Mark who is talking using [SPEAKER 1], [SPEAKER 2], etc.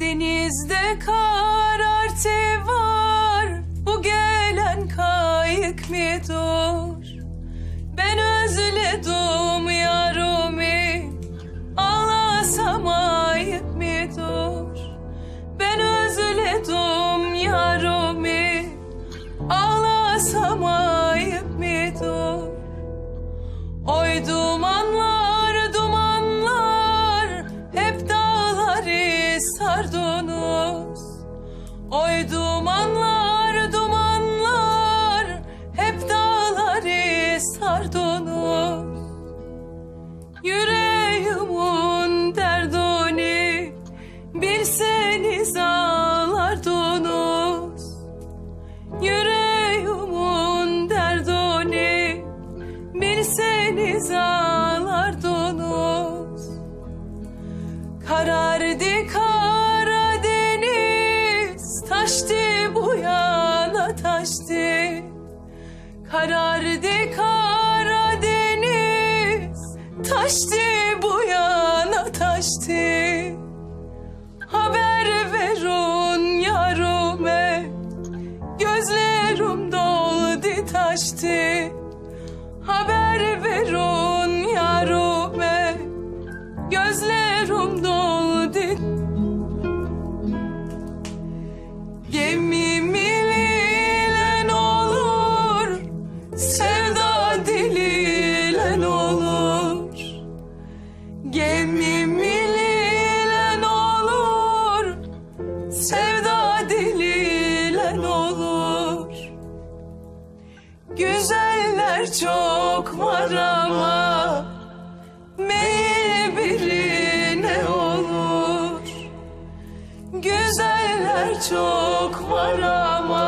[SPEAKER 1] Denizde karartı var. Bu gelen kayık midur Ben özledim yarımı Ağlasam ayıp midur Ben özledim yarımı Ağlasam ayıp midur Oy taştı Karardı Karadeniz Taştı bu yana taştı. Haber verin yarime Gözlerim doldu taştı. Haber Gemim olur Sevda diliyle olur. Güzeller çok var ama Meyil birine olur. Güzeller çok var ama